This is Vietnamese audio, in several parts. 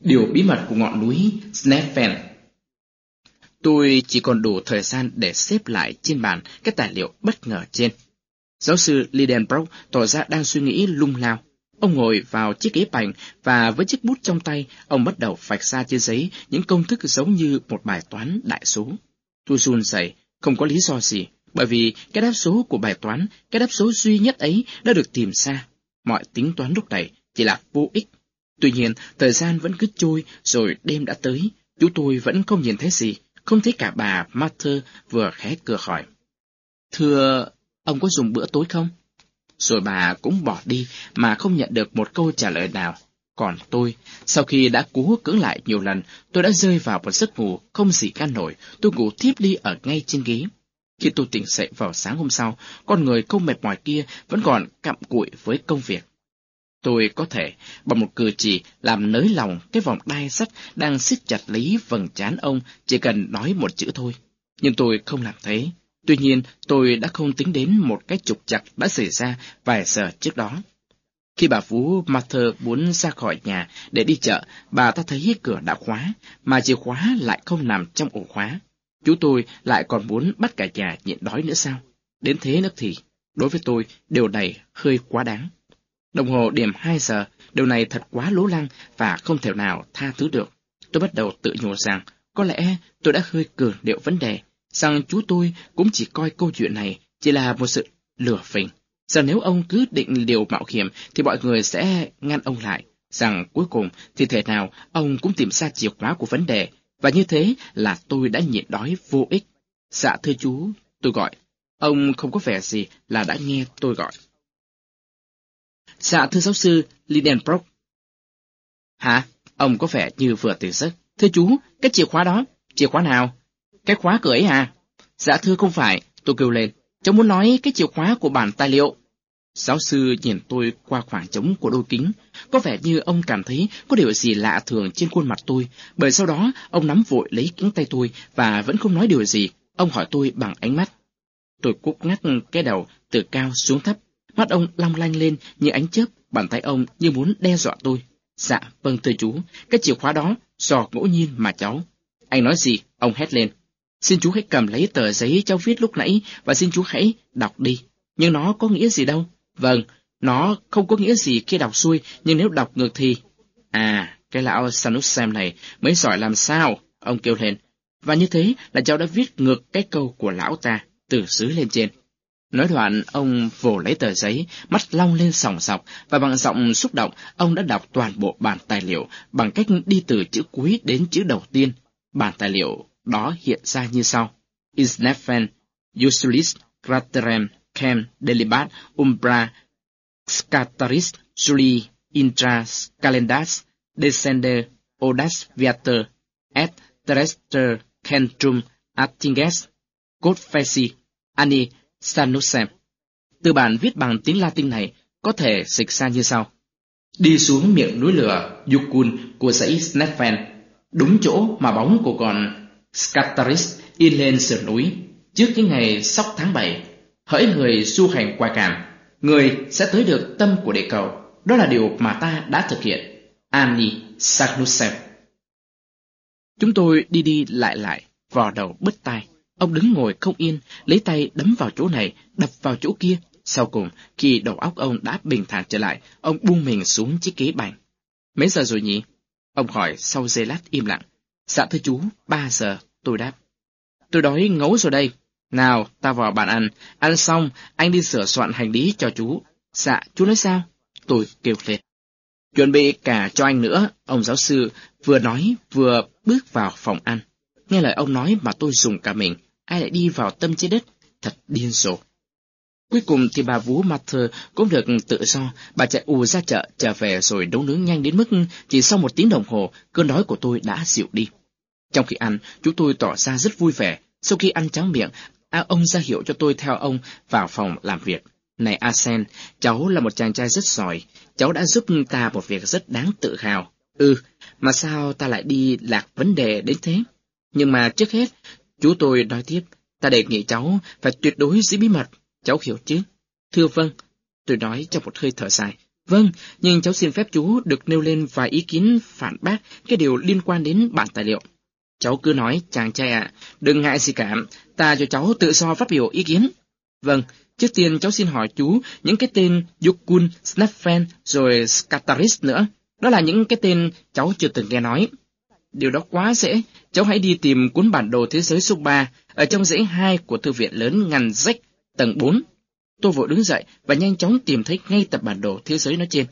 Điều bí mật của ngọn núi Sneffen Tôi chỉ còn đủ thời gian để xếp lại trên bàn các tài liệu bất ngờ trên. Giáo sư Lidenbrock tỏ ra đang suy nghĩ lung lao. Ông ngồi vào chiếc ghế bành và với chiếc bút trong tay, ông bắt đầu vạch ra trên giấy những công thức giống như một bài toán đại số. Tôi run rẩy, không có lý do gì, bởi vì cái đáp số của bài toán, cái đáp số duy nhất ấy đã được tìm ra. Mọi tính toán lúc này chỉ là vô ích. Tuy nhiên, thời gian vẫn cứ trôi, rồi đêm đã tới. Chú tôi vẫn không nhìn thấy gì, không thấy cả bà Martha vừa khẽ cửa hỏi. Thưa, ông có dùng bữa tối không? Rồi bà cũng bỏ đi mà không nhận được một câu trả lời nào. Còn tôi, sau khi đã cố cưỡng lại nhiều lần, tôi đã rơi vào một giấc ngủ không gì can nổi, tôi ngủ thiếp đi ở ngay trên ghế. Khi tôi tỉnh dậy vào sáng hôm sau, con người không mệt mỏi kia vẫn còn cặm cụi với công việc. Tôi có thể, bằng một cử chỉ, làm nới lòng cái vòng đai sắt đang siết chặt lấy vầng trán ông, chỉ cần nói một chữ thôi. Nhưng tôi không làm thế. Tuy nhiên, tôi đã không tính đến một cái trục chặt đã xảy ra vài giờ trước đó. Khi bà Phú Mather muốn ra khỏi nhà để đi chợ, bà ta thấy cửa đã khóa, mà chìa khóa lại không nằm trong ổ khóa. Chú tôi lại còn muốn bắt cả nhà nhịn đói nữa sao? Đến thế nữa thì, đối với tôi, điều này hơi quá đáng. Đồng hồ điểm 2 giờ, điều này thật quá lố lăng và không thể nào tha thứ được. Tôi bắt đầu tự nhủ rằng, có lẽ tôi đã hơi cường điệu vấn đề, rằng chú tôi cũng chỉ coi câu chuyện này chỉ là một sự lừa phỉnh. Rằng nếu ông cứ định điều mạo hiểm thì mọi người sẽ ngăn ông lại. Rằng cuối cùng thì thể nào ông cũng tìm ra chìa khóa của vấn đề. Và như thế là tôi đã nhịn đói vô ích. Dạ thưa chú, tôi gọi. Ông không có vẻ gì là đã nghe tôi gọi. Dạ thưa giáo sư Lidenbrock. Hả? Ông có vẻ như vừa tỉnh giấc. Thưa chú, cái chìa khóa đó, chìa khóa nào? Cái khóa cửa ấy à? Dạ thưa không phải, tôi kêu lên. Cháu muốn nói cái chìa khóa của bản tài liệu. Giáo sư nhìn tôi qua khoảng trống của đôi kính. Có vẻ như ông cảm thấy có điều gì lạ thường trên khuôn mặt tôi, bởi sau đó ông nắm vội lấy kính tay tôi và vẫn không nói điều gì. Ông hỏi tôi bằng ánh mắt. Tôi cúp ngắt cái đầu từ cao xuống thấp. Mắt ông long lanh lên như ánh chớp, bàn tay ông như muốn đe dọa tôi. Dạ, vâng thưa chú, cái chìa khóa đó, do ngẫu nhiên mà cháu. Anh nói gì? Ông hét lên. Xin chú hãy cầm lấy tờ giấy cháu viết lúc nãy và xin chú hãy đọc đi. Nhưng nó có nghĩa gì đâu? Vâng, nó không có nghĩa gì khi đọc xuôi, nhưng nếu đọc ngược thì... À, cái lão Sanusem này mới giỏi làm sao? Ông kêu lên. Và như thế là cháu đã viết ngược cái câu của lão ta, từ dưới lên trên. Nói đoạn, ông vồ lấy tờ giấy, mắt long lên sòng sọc, và bằng giọng xúc động, ông đã đọc toàn bộ bản tài liệu bằng cách đi từ chữ cuối đến chữ đầu tiên. Bản tài liệu đó hiện ra như sau. Isnefen, Usulis, Craterem, Kem, Delibat, Umbra, Scataris, Juli, Intra, Calendas, Descender, Odas, Viator, Et, Terrestre, Kentrum, Attinges, Godfesi, Ani, Sanusem. Từ bản viết bằng tiếng Latin này có thể dịch ra như sau. Đi xuống miệng núi lửa Yukun của dãy Snefen, đúng chỗ mà bóng của con Scataris in lên sườn núi, trước những ngày sóc tháng 7. Hỡi người du hành qua cảm, người sẽ tới được tâm của địa cầu. Đó là điều mà ta đã thực hiện. Ani Sanusem. Chúng tôi đi đi lại lại, vò đầu bứt tai. Ông đứng ngồi không yên, lấy tay đấm vào chỗ này, đập vào chỗ kia. Sau cùng, khi đầu óc ông đã bình thản trở lại, ông buông mình xuống chiếc ghế bành. Mấy giờ rồi nhỉ? Ông hỏi sau giây lát im lặng. Dạ thưa chú, ba giờ, tôi đáp. Tôi đói ngấu rồi đây. Nào, ta vào bàn ăn. Ăn xong, anh đi sửa soạn hành lý cho chú. Dạ, chú nói sao? Tôi kêu lên. Chuẩn bị cả cho anh nữa, ông giáo sư vừa nói vừa bước vào phòng ăn. Nghe lời ông nói mà tôi dùng cả mình, ai lại đi vào tâm trái đất, thật điên rồ. Cuối cùng thì bà Vú Mather cũng được tự do, bà chạy ù ra chợ, trở về rồi nấu nướng nhanh đến mức chỉ sau một tiếng đồng hồ, cơn đói của tôi đã dịu đi. Trong khi ăn, chúng tôi tỏ ra rất vui vẻ. Sau khi ăn tráng miệng, à, ông ra hiệu cho tôi theo ông vào phòng làm việc. Này Asen, cháu là một chàng trai rất giỏi, cháu đã giúp ta một việc rất đáng tự hào. Ừ, mà sao ta lại đi lạc vấn đề đến thế? Nhưng mà trước hết, chú tôi nói tiếp, ta đề nghị cháu phải tuyệt đối giữ bí mật, cháu hiểu chứ? Thưa vâng, tôi nói trong một hơi thở dài, Vâng, nhưng cháu xin phép chú được nêu lên vài ý kiến phản bác cái điều liên quan đến bản tài liệu. Cháu cứ nói, chàng trai ạ, đừng ngại gì cả, ta cho cháu tự do phát biểu ý kiến. Vâng, trước tiên cháu xin hỏi chú những cái tên Yukun, Snaffen rồi Skataris nữa. Đó là những cái tên cháu chưa từng nghe nói. Điều đó quá dễ, cháu hãy đi tìm cuốn bản đồ thế giới số 3 ở trong dãy 2 của thư viện lớn ngăn rách tầng 4. Tôi vội đứng dậy và nhanh chóng tìm thấy ngay tập bản đồ thế giới nói trên.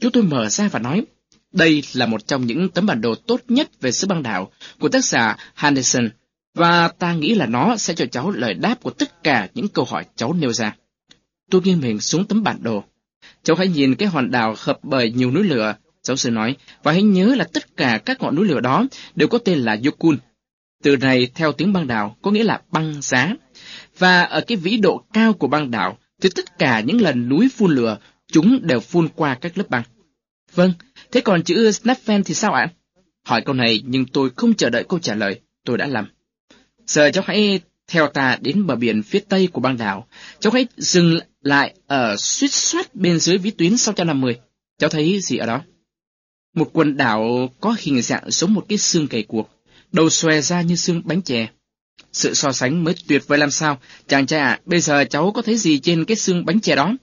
Chú tôi mở ra và nói, đây là một trong những tấm bản đồ tốt nhất về xứ băng đảo của tác giả Henderson, và ta nghĩ là nó sẽ cho cháu lời đáp của tất cả những câu hỏi cháu nêu ra. Tôi nghiêng mình xuống tấm bản đồ. Cháu hãy nhìn cái hòn đảo hợp bởi nhiều núi lửa, giáo sư nói, và hãy nhớ là tất cả các ngọn núi lửa đó đều có tên là Yokun. Từ này theo tiếng băng đảo có nghĩa là băng giá. Và ở cái vĩ độ cao của băng đảo thì tất cả những lần núi phun lửa chúng đều phun qua các lớp băng. Vâng, thế còn chữ Snaffen thì sao ạ? Hỏi câu này nhưng tôi không chờ đợi câu trả lời, tôi đã làm. Giờ cháu hãy theo ta đến bờ biển phía tây của băng đảo. Cháu hãy dừng lại ở suýt soát bên dưới vĩ tuyến 650. Cháu thấy gì ở đó? Một quần đảo có hình dạng giống một cái xương cầy cuộc, đầu xòe ra như xương bánh chè. Sự so sánh mới tuyệt vời làm sao. Chàng trai ạ, bây giờ cháu có thấy gì trên cái xương bánh chè đó?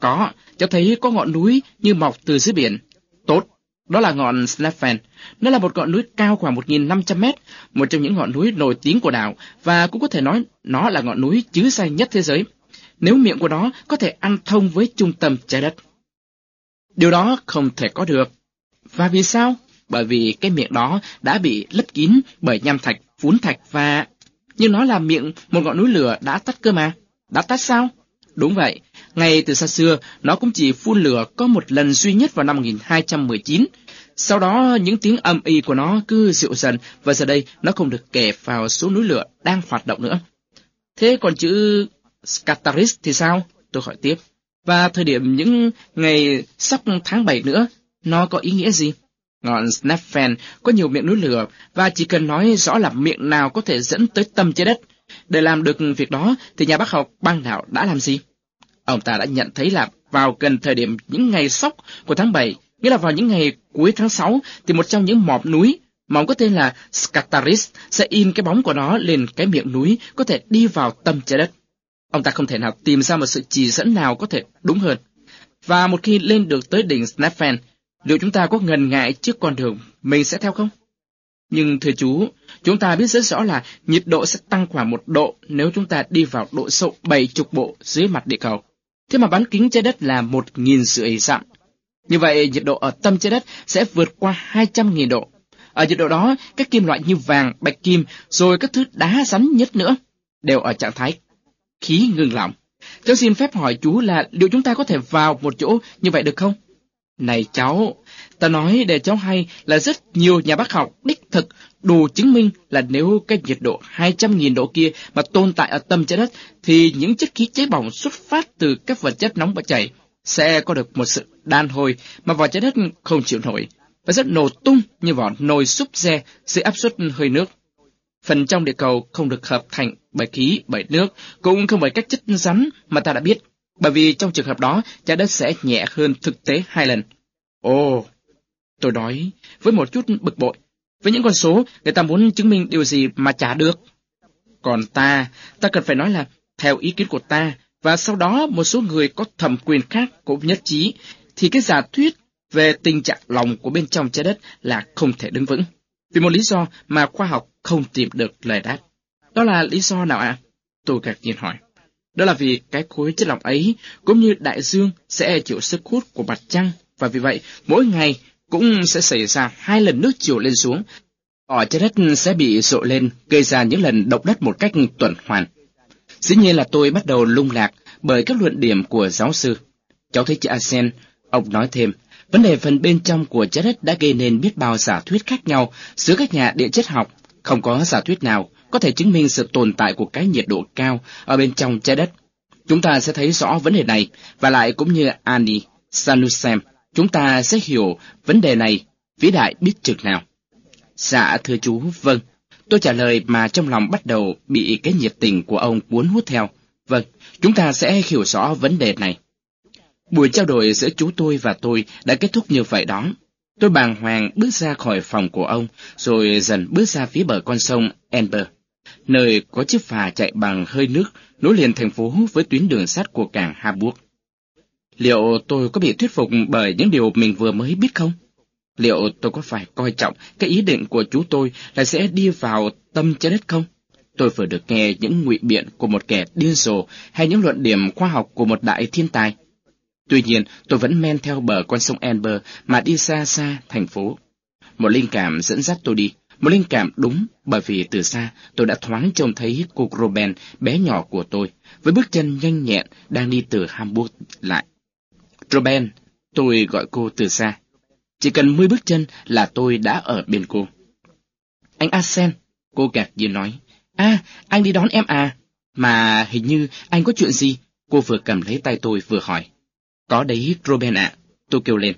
Có, cháu thấy có ngọn núi như mọc từ dưới biển. Tốt, đó là ngọn Slaffen. Nó là một ngọn núi cao khoảng 1.500 mét, một trong những ngọn núi nổi tiếng của đảo, và cũng có thể nói nó là ngọn núi chứ xanh nhất thế giới. Nếu miệng của nó có thể ăn thông với trung tâm trái đất. Điều đó không thể có được. Và vì sao? Bởi vì cái miệng đó đã bị lấp kín bởi nham thạch, phún thạch và... Nhưng nó là miệng một ngọn núi lửa đã tắt cơ mà. Đã tắt sao? Đúng vậy, ngay từ xa xưa, nó cũng chỉ phun lửa có một lần duy nhất vào năm 1219. Sau đó, những tiếng âm y của nó cứ dịu dần, và giờ đây nó không được kể vào số núi lửa đang hoạt động nữa. Thế còn chữ Scataris thì sao? Tôi hỏi tiếp. Và thời điểm những ngày sắp tháng 7 nữa, nó có ý nghĩa gì? Ngọn Snapfen có nhiều miệng núi lửa, và chỉ cần nói rõ là miệng nào có thể dẫn tới tâm trái đất. Để làm được việc đó, thì nhà bác học băng đảo đã làm gì? Ông ta đã nhận thấy là vào gần thời điểm những ngày sóc của tháng 7, nghĩa là vào những ngày cuối tháng 6, thì một trong những mỏm núi mà ông có tên là Scataris sẽ in cái bóng của nó lên cái miệng núi có thể đi vào tâm trái đất. Ông ta không thể nào tìm ra một sự chỉ dẫn nào có thể đúng hơn. Và một khi lên được tới đỉnh Snapfen, liệu chúng ta có ngần ngại trước con đường mình sẽ theo không? Nhưng thưa chú, chúng ta biết rất rõ là nhiệt độ sẽ tăng khoảng một độ nếu chúng ta đi vào độ sâu bảy chục bộ dưới mặt địa cầu. Thế mà bán kính trái đất là một nghìn rưỡi dặm. Như vậy, nhiệt độ ở tâm trái đất sẽ vượt qua hai trăm nghìn độ. Ở nhiệt độ đó, các kim loại như vàng, bạch kim, rồi các thứ đá rắn nhất nữa, đều ở trạng thái khí ngừng lỏng. Cháu xin phép hỏi chú là liệu chúng ta có thể vào một chỗ như vậy được không? Này cháu, ta nói để cháu hay là rất nhiều nhà bác học đích thực đủ chứng minh là nếu cái nhiệt độ 200.000 độ kia mà tồn tại ở tâm trái đất, thì những chất khí cháy bỏng xuất phát từ các vật chất nóng và chảy sẽ có được một sự đan hồi mà vỏ trái đất không chịu nổi và rất nổ tung như vỏ nồi súp xe dưới áp suất hơi nước. Phần trong địa cầu không được hợp thành bởi khí, bởi nước, cũng không bởi các chất rắn mà ta đã biết, bởi vì trong trường hợp đó trái đất sẽ nhẹ hơn thực tế hai lần. Ồ, tôi nói với một chút bực bội, với những con số, người ta muốn chứng minh điều gì mà trả được. Còn ta, ta cần phải nói là, theo ý kiến của ta, và sau đó một số người có thẩm quyền khác cũng nhất trí, thì cái giả thuyết về tình trạng lòng của bên trong trái đất là không thể đứng vững. Vì một lý do mà khoa học không tìm được lời đáp. Đó là lý do nào ạ? À? Tôi ngạc nhiên hỏi. Đó là vì cái khối chất lỏng ấy, cũng như đại dương, sẽ chịu sức hút của mặt trăng, và vì vậy, mỗi ngày cũng sẽ xảy ra hai lần nước chiều lên xuống. Ở trái đất sẽ bị rộ lên, gây ra những lần động đất một cách tuần hoàn. Dĩ nhiên là tôi bắt đầu lung lạc bởi các luận điểm của giáo sư. Cháu thấy chị Asen, ông nói thêm, vấn đề phần bên trong của trái đất đã gây nên biết bao giả thuyết khác nhau giữa các nhà địa chất học. Không có giả thuyết nào có thể chứng minh sự tồn tại của cái nhiệt độ cao ở bên trong trái đất. Chúng ta sẽ thấy rõ vấn đề này, và lại cũng như Annie Sanusem chúng ta sẽ hiểu vấn đề này vĩ đại biết chừng nào. Dạ thưa chú, vâng. Tôi trả lời mà trong lòng bắt đầu bị cái nhiệt tình của ông cuốn hút theo. Vâng, chúng ta sẽ hiểu rõ vấn đề này. Buổi trao đổi giữa chú tôi và tôi đã kết thúc như vậy đó. Tôi bàng hoàng bước ra khỏi phòng của ông, rồi dần bước ra phía bờ con sông Amber, nơi có chiếc phà chạy bằng hơi nước nối liền thành phố với tuyến đường sắt của cảng Hamburg. Liệu tôi có bị thuyết phục bởi những điều mình vừa mới biết không? Liệu tôi có phải coi trọng cái ý định của chú tôi là sẽ đi vào tâm trái đất không? Tôi vừa được nghe những ngụy biện của một kẻ điên rồ hay những luận điểm khoa học của một đại thiên tài. Tuy nhiên, tôi vẫn men theo bờ con sông Amber mà đi xa xa thành phố. Một linh cảm dẫn dắt tôi đi, một linh cảm đúng bởi vì từ xa tôi đã thoáng trông thấy cô Groben bé nhỏ của tôi với bước chân nhanh nhẹn đang đi từ Hamburg lại. Groben, tôi gọi cô từ xa. Chỉ cần 10 bước chân là tôi đã ở bên cô. Anh Asen, cô gạt như nói. À, anh đi đón em à? Mà hình như anh có chuyện gì? Cô vừa cầm lấy tay tôi vừa hỏi. Có đấy, Groben ạ. Tôi kêu lên.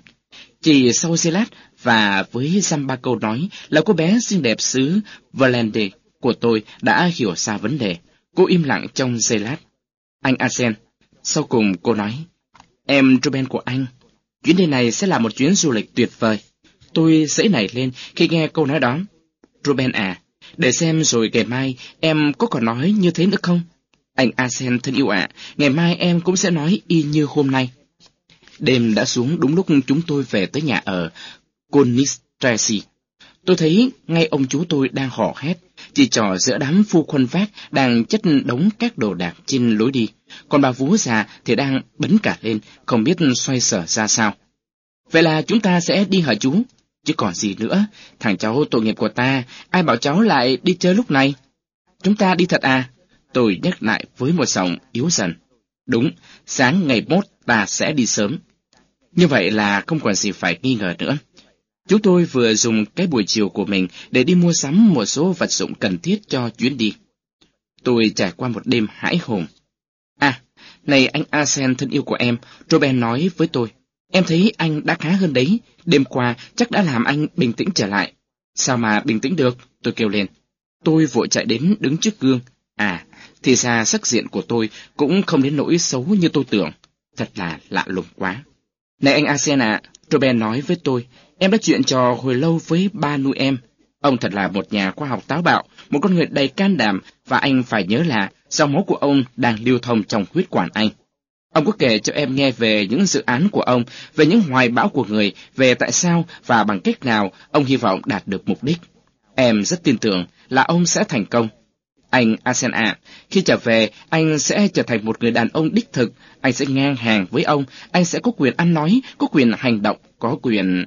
Chỉ sau giây lát và với dăm ba câu nói là cô bé xinh đẹp xứ Valende của tôi đã hiểu ra vấn đề. Cô im lặng trong giây lát. Anh Arsen. Sau cùng cô nói. Em Ruben của anh. Chuyến đi này sẽ là một chuyến du lịch tuyệt vời. Tôi dãy nảy lên khi nghe câu nói đó. Ruben à, để xem rồi ngày mai em có còn nói như thế nữa không? Anh Arsen thân yêu ạ, ngày mai em cũng sẽ nói y như hôm nay. Đêm đã xuống đúng lúc chúng tôi về tới nhà ở Konistraci. Tôi thấy ngay ông chú tôi đang hò hét, chỉ trò giữa đám phu khuân vác đang chất đống các đồ đạc trên lối đi, còn bà vú già thì đang bấn cả lên, không biết xoay sở ra sao. Vậy là chúng ta sẽ đi hả chú? Chứ còn gì nữa, thằng cháu tội nghiệp của ta, ai bảo cháu lại đi chơi lúc này? Chúng ta đi thật à? Tôi nhắc lại với một giọng yếu dần. Đúng, sáng ngày mốt ta sẽ đi sớm. Như vậy là không còn gì phải nghi ngờ nữa. Chúng tôi vừa dùng cái buổi chiều của mình để đi mua sắm một số vật dụng cần thiết cho chuyến đi. Tôi trải qua một đêm hãi hùng. À, này anh Asen thân yêu của em, Robin nói với tôi. Em thấy anh đã khá hơn đấy, đêm qua chắc đã làm anh bình tĩnh trở lại. Sao mà bình tĩnh được? Tôi kêu lên. Tôi vội chạy đến đứng trước gương. À, thì ra sắc diện của tôi cũng không đến nỗi xấu như tôi tưởng. Thật là lạ lùng quá. Này anh Asen ạ, à, Robin nói với tôi, em đã chuyện trò hồi lâu với ba nuôi em. Ông thật là một nhà khoa học táo bạo, một con người đầy can đảm, và anh phải nhớ là dòng máu của ông đang lưu thông trong huyết quản anh. Ông có kể cho em nghe về những dự án của ông, về những hoài bão của người, về tại sao và bằng cách nào ông hy vọng đạt được mục đích. Em rất tin tưởng là ông sẽ thành công. Anh Asen ạ, khi trở về, anh sẽ trở thành một người đàn ông đích thực, anh sẽ ngang hàng với ông, anh sẽ có quyền ăn nói, có quyền hành động, có quyền...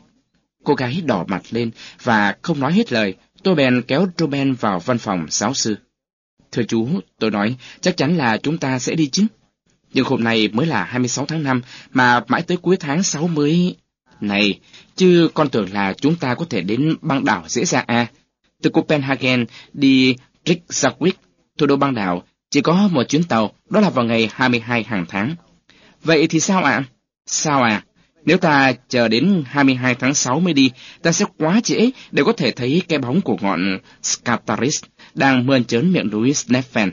Cô gái đỏ mặt lên và không nói hết lời, tôi bèn kéo Ruben vào văn phòng giáo sư. Thưa chú, tôi nói, chắc chắn là chúng ta sẽ đi chứ. Nhưng hôm nay mới là 26 tháng 5, mà mãi tới cuối tháng 6 mới... Này, chứ con tưởng là chúng ta có thể đến băng đảo dễ dàng à. Từ Copenhagen đi Reykjavik, thủ đô băng đảo, chỉ có một chuyến tàu, đó là vào ngày 22 hàng tháng. Vậy thì sao ạ? Sao à? Nếu ta chờ đến 22 tháng 6 mới đi, ta sẽ quá trễ để có thể thấy cái bóng của ngọn Skataris đang mơn trớn miệng núi Sneffen.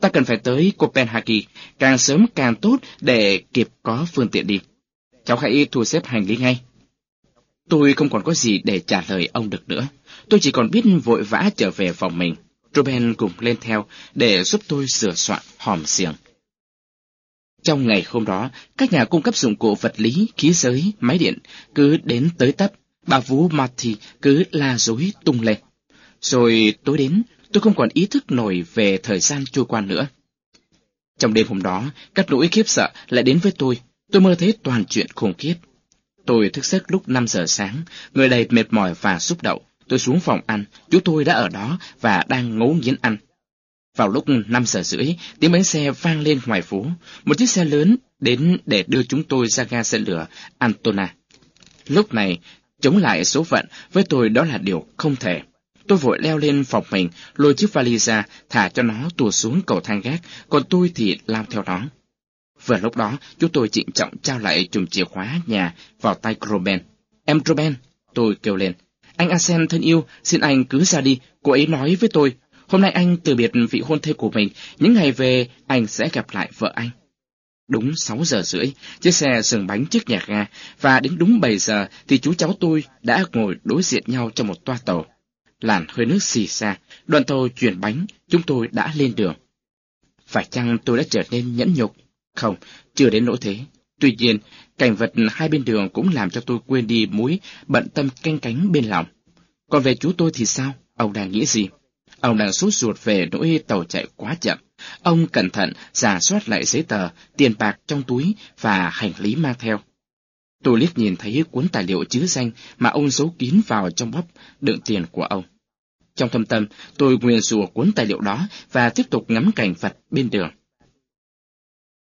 Ta cần phải tới Copenhagen, càng sớm càng tốt để kịp có phương tiện đi. Cháu hãy thu xếp hành lý ngay. Tôi không còn có gì để trả lời ông được nữa. Tôi chỉ còn biết vội vã trở về phòng mình. Ruben cùng lên theo để giúp tôi sửa soạn hòm xiềng. Trong ngày hôm đó, các nhà cung cấp dụng cụ vật lý, khí giới, máy điện cứ đến tới tấp, bà Vũ Marty cứ la dối tung lên. Rồi tối đến, tôi không còn ý thức nổi về thời gian trôi qua nữa. Trong đêm hôm đó, các nỗi khiếp sợ lại đến với tôi. Tôi mơ thấy toàn chuyện khủng khiếp. Tôi thức giấc lúc 5 giờ sáng, người đầy mệt mỏi và xúc động. Tôi xuống phòng ăn, chú tôi đã ở đó và đang ngấu nghiến ăn. Vào lúc 5 giờ rưỡi, tiếng bánh xe vang lên ngoài phố. Một chiếc xe lớn đến để đưa chúng tôi ra ga xe lửa Antona. Lúc này, chống lại số phận với tôi đó là điều không thể. Tôi vội leo lên phòng mình, lôi chiếc vali ra, thả cho nó tùa xuống cầu thang gác, còn tôi thì lao theo nó. Vừa lúc đó, chúng tôi trịnh trọng trao lại chùm chìa khóa nhà vào tay Groben. Em Groben, tôi kêu lên. Anh Asen thân yêu, xin anh cứ ra đi, cô ấy nói với tôi. Hôm nay anh từ biệt vị hôn thê của mình, những ngày về anh sẽ gặp lại vợ anh. Đúng 6 giờ rưỡi, chiếc xe dừng bánh trước nhà ga, và đến đúng 7 giờ thì chú cháu tôi đã ngồi đối diện nhau trong một toa tàu. Làn hơi nước xì xa, đoàn tàu chuyển bánh, chúng tôi đã lên đường. Phải chăng tôi đã trở nên nhẫn nhục? Không, chưa đến nỗi thế. Tuy nhiên, cảnh vật hai bên đường cũng làm cho tôi quên đi mối bận tâm canh cánh bên lòng. Còn về chú tôi thì sao? Ông đang nghĩ gì? Ông đang sốt ruột về nỗi tàu chạy quá chậm. Ông cẩn thận giả soát lại giấy tờ, tiền bạc trong túi và hành lý mang theo. Tôi liếc nhìn thấy cuốn tài liệu chứa danh mà ông giấu kín vào trong bóp đựng tiền của ông. Trong thâm tâm, tôi nguyện rủa cuốn tài liệu đó và tiếp tục ngắm cảnh vật bên đường.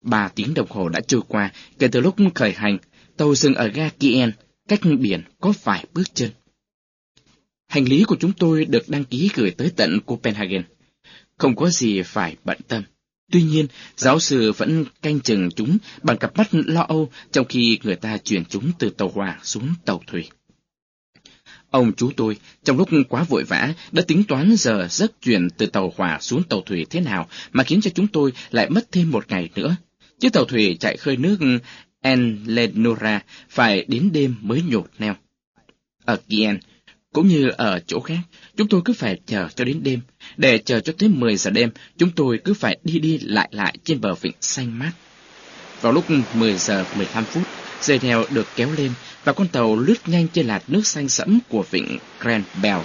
Ba tiếng đồng hồ đã trôi qua kể từ lúc khởi hành, tàu dừng ở ga Kien, cách biển có vài bước chân. Hành lý của chúng tôi được đăng ký gửi tới tận Copenhagen. Không có gì phải bận tâm. Tuy nhiên, giáo sư vẫn canh chừng chúng bằng cặp mắt lo âu trong khi người ta chuyển chúng từ tàu hỏa xuống tàu thủy. Ông chú tôi, trong lúc quá vội vã, đã tính toán giờ giấc chuyển từ tàu hỏa xuống tàu thủy thế nào mà khiến cho chúng tôi lại mất thêm một ngày nữa. Chiếc tàu thủy chạy khơi nước Enlenora phải đến đêm mới nhột neo. Ở Kien, cũng như ở chỗ khác, chúng tôi cứ phải chờ cho đến đêm. Để chờ cho tới 10 giờ đêm, chúng tôi cứ phải đi đi lại lại trên bờ vịnh xanh mát. Vào lúc 10 giờ 15 phút, dây neo được kéo lên và con tàu lướt nhanh trên lạt nước xanh sẫm của vịnh Grand Bell.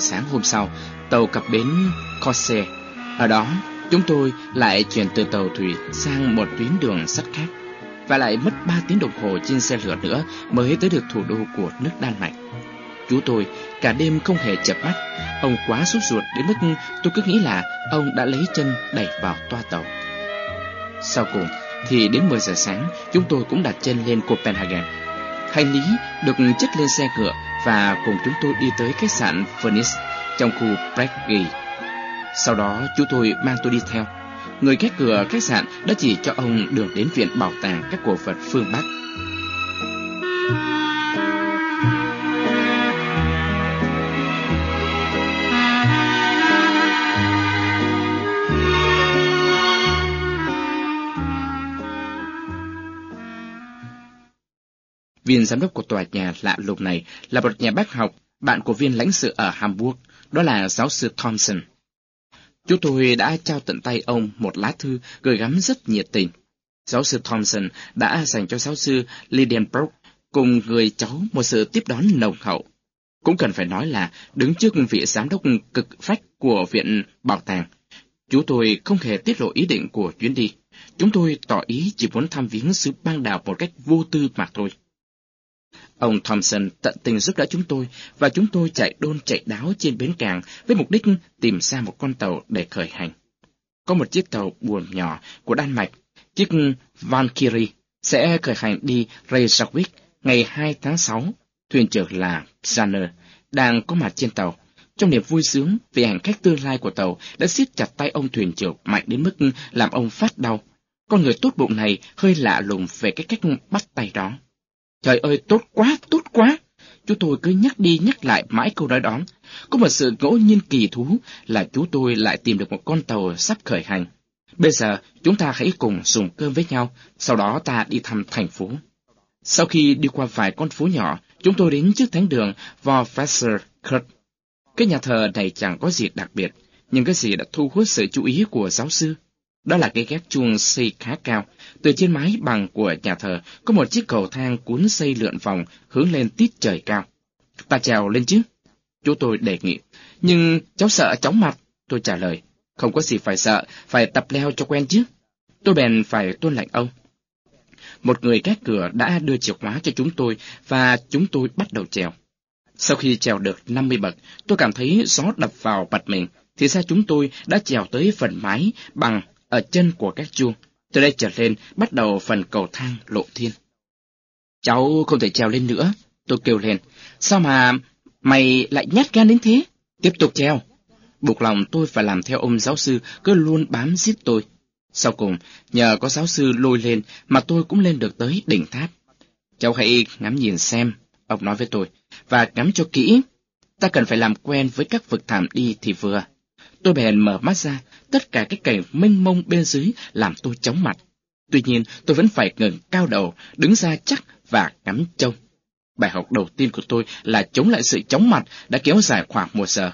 Sáng hôm sau, tàu cập bến Corsair. Ở đó, chúng tôi lại chuyển từ tàu thủy sang một tuyến đường sắt khác, và lại mất 3 tiếng đồng hồ trên xe lửa nữa mới tới được thủ đô của nước Đan Mạch. Chú tôi cả đêm không hề chập mắt, ông quá sốt ruột đến mức tôi cứ nghĩ là ông đã lấy chân đẩy vào toa tàu. Sau cùng thì đến 10 giờ sáng, chúng tôi cũng đặt chân lên Copenhagen. Hành lý được chất lên xe ngựa và cùng chúng tôi đi tới khách sạn Phoenix trong khu Prague. Sau đó chú tôi mang tôi đi theo. Người gác cửa khách sạn đã chỉ cho ông đường đến viện bảo tàng các cổ vật phương Bắc. Viên giám đốc của tòa nhà lạ lùng này là một nhà bác học, bạn của viên lãnh sự ở Hamburg, đó là giáo sư Thompson. Chúng tôi đã trao tận tay ông một lá thư gửi gắm rất nhiệt tình. Giáo sư Thompson đã dành cho giáo sư Lidenbrock cùng người cháu một sự tiếp đón nồng hậu. Cũng cần phải nói là đứng trước vị giám đốc cực phách của viện bảo tàng, chú tôi không hề tiết lộ ý định của chuyến đi. Chúng tôi tỏ ý chỉ muốn thăm viếng sứ bang đảo một cách vô tư mà thôi. Ông Thompson tận tình giúp đỡ chúng tôi, và chúng tôi chạy đôn chạy đáo trên bến cảng với mục đích tìm ra một con tàu để khởi hành. Có một chiếc tàu buồm nhỏ của Đan Mạch, chiếc Valkyrie, sẽ khởi hành đi Reykjavik ngày 2 tháng 6. Thuyền trưởng là Zanner, đang có mặt trên tàu. Trong niềm vui sướng vì hành khách tương lai của tàu đã siết chặt tay ông thuyền trưởng mạnh đến mức làm ông phát đau. Con người tốt bụng này hơi lạ lùng về cái cách bắt tay đó. Trời ơi, tốt quá, tốt quá! Chú tôi cứ nhắc đi nhắc lại mãi câu nói đó. Có một sự ngẫu nhiên kỳ thú là chú tôi lại tìm được một con tàu sắp khởi hành. Bây giờ, chúng ta hãy cùng dùng cơm với nhau, sau đó ta đi thăm thành phố. Sau khi đi qua vài con phố nhỏ, chúng tôi đến trước thánh đường Vorfesser Kurt. Cái nhà thờ này chẳng có gì đặc biệt, nhưng cái gì đã thu hút sự chú ý của giáo sư. Đó là cái gác chuông xây khá cao. Từ trên mái bằng của nhà thờ có một chiếc cầu thang cuốn xây lượn vòng hướng lên tít trời cao. Ta trèo lên chứ? Chú tôi đề nghị. Nhưng cháu sợ chóng mặt, tôi trả lời. Không có gì phải sợ, phải tập leo cho quen chứ. Tôi bèn phải tuân lệnh ông. Một người gác cửa đã đưa chìa khóa cho chúng tôi và chúng tôi bắt đầu trèo. Sau khi trèo được 50 bậc, tôi cảm thấy gió đập vào mặt mình, thì ra chúng tôi đã trèo tới phần mái bằng ở chân của các chuông. Từ đây trở lên, bắt đầu phần cầu thang lộ thiên. Cháu không thể trèo lên nữa, tôi kêu lên. Sao mà mày lại nhát gan đến thế? Tiếp tục trèo. Buộc lòng tôi phải làm theo ông giáo sư cứ luôn bám giết tôi. Sau cùng, nhờ có giáo sư lôi lên mà tôi cũng lên được tới đỉnh tháp. Cháu hãy ngắm nhìn xem, ông nói với tôi, và ngắm cho kỹ. Ta cần phải làm quen với các vực thảm đi thì vừa. Tôi bèn mở mắt ra, tất cả cái cảnh mênh mông bên dưới làm tôi chóng mặt. Tuy nhiên, tôi vẫn phải ngừng cao đầu, đứng ra chắc và ngắm trông. Bài học đầu tiên của tôi là chống lại sự chóng mặt đã kéo dài khoảng một giờ.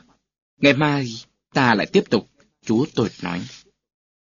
Ngày mai, ta lại tiếp tục, chú tôi nói.